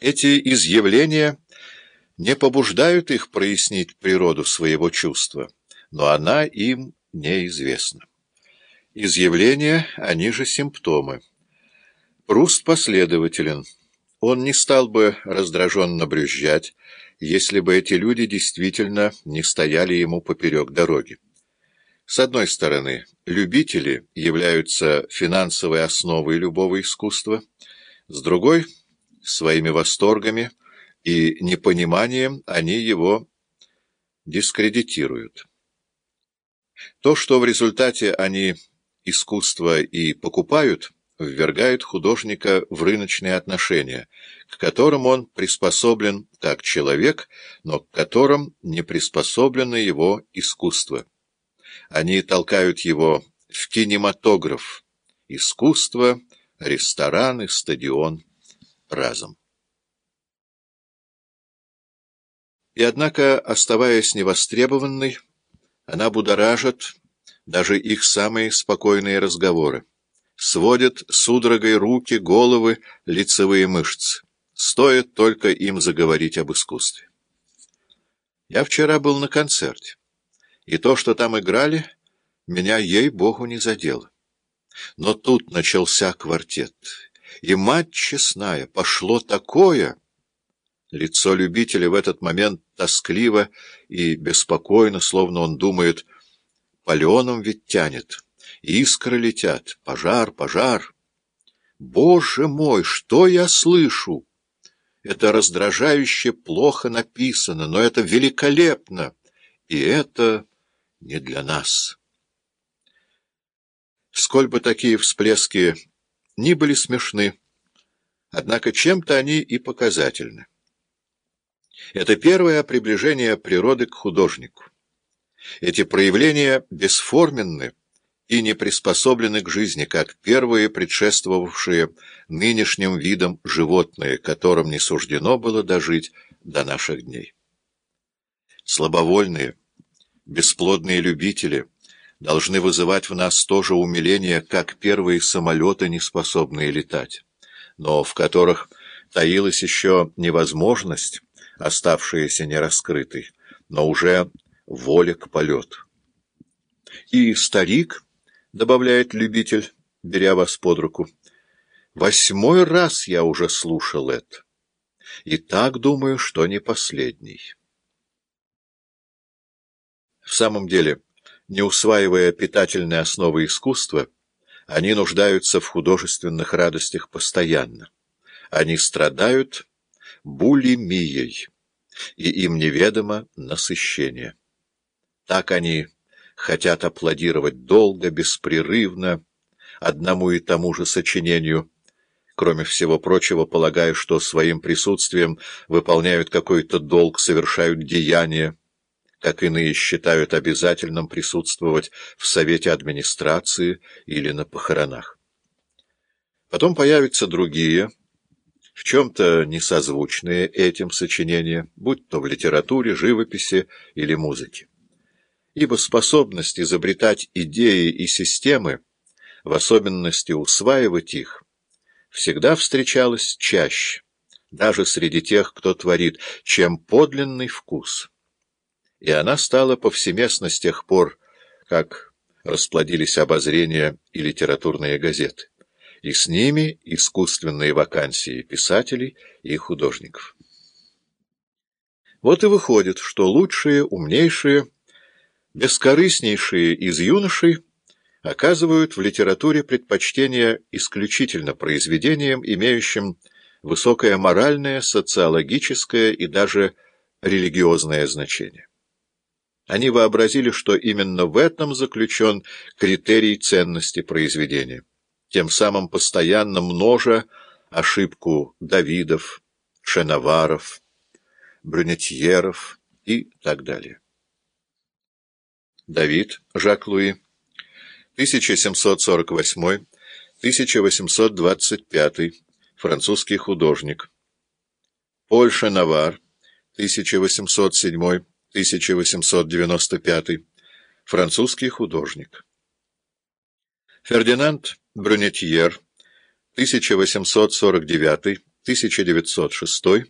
Эти изъявления не побуждают их прояснить природу своего чувства, но она им неизвестна. Изъявления, они же симптомы. Пруст последователен. Он не стал бы раздраженно брюзжать, если бы эти люди действительно не стояли ему поперек дороги. С одной стороны, любители являются финансовой основой любого искусства, с другой — своими восторгами и непониманием они его дискредитируют. То, что в результате они искусство и покупают, ввергает художника в рыночные отношения, к которым он приспособлен как человек, но к которым не приспособлено его искусство. Они толкают его в кинематограф, искусство, рестораны, стадион разом. И однако, оставаясь невостребованной, она будоражит даже их самые спокойные разговоры, сводит судорогой руки, головы, лицевые мышцы. Стоит только им заговорить об искусстве. Я вчера был на концерте, и то, что там играли, меня, ей-богу, не задело. Но тут начался квартет — и, мать честная, пошло такое... Лицо любителя в этот момент тоскливо и беспокойно, словно он думает, паленым ведь тянет, искры летят, пожар, пожар. Боже мой, что я слышу? Это раздражающе плохо написано, но это великолепно, и это не для нас. Сколь бы такие всплески ни были смешны, однако чем-то они и показательны. Это первое приближение природы к художнику. Эти проявления бесформенны и не приспособлены к жизни, как первые предшествовавшие нынешним видам животные, которым не суждено было дожить до наших дней. Слабовольные, бесплодные любители — должны вызывать в нас тоже умиление, как первые самолеты, не способные летать, но в которых таилась еще невозможность, оставшаяся нераскрытой, но уже воля к полету. И старик, — добавляет любитель, беря вас под руку, — восьмой раз я уже слушал это, и так думаю, что не последний. В самом деле, — не усваивая питательной основы искусства, они нуждаются в художественных радостях постоянно. Они страдают булимией, и им неведомо насыщение. Так они хотят аплодировать долго, беспрерывно, одному и тому же сочинению, кроме всего прочего, полагая, что своим присутствием выполняют какой-то долг, совершают деяния, как иные считают обязательным присутствовать в Совете администрации или на похоронах. Потом появятся другие, в чем-то несозвучные этим сочинения, будь то в литературе, живописи или музыке. Ибо способность изобретать идеи и системы, в особенности усваивать их, всегда встречалась чаще, даже среди тех, кто творит, чем подлинный вкус и она стала повсеместно с тех пор, как расплодились обозрения и литературные газеты, и с ними искусственные вакансии писателей и художников. Вот и выходит, что лучшие, умнейшие, бескорыстнейшие из юношей оказывают в литературе предпочтение исключительно произведениям, имеющим высокое моральное, социологическое и даже религиозное значение. Они вообразили, что именно в этом заключен критерий ценности произведения, тем самым постоянно множа ошибку Давидов, Шеноваров, Брюнетьеров и так далее. Давид Жак-Луи, 1748-1825, французский художник. Поль Шеновар, 1807 1895, французский художник. Фердинанд Брюнетьер, 1849 1906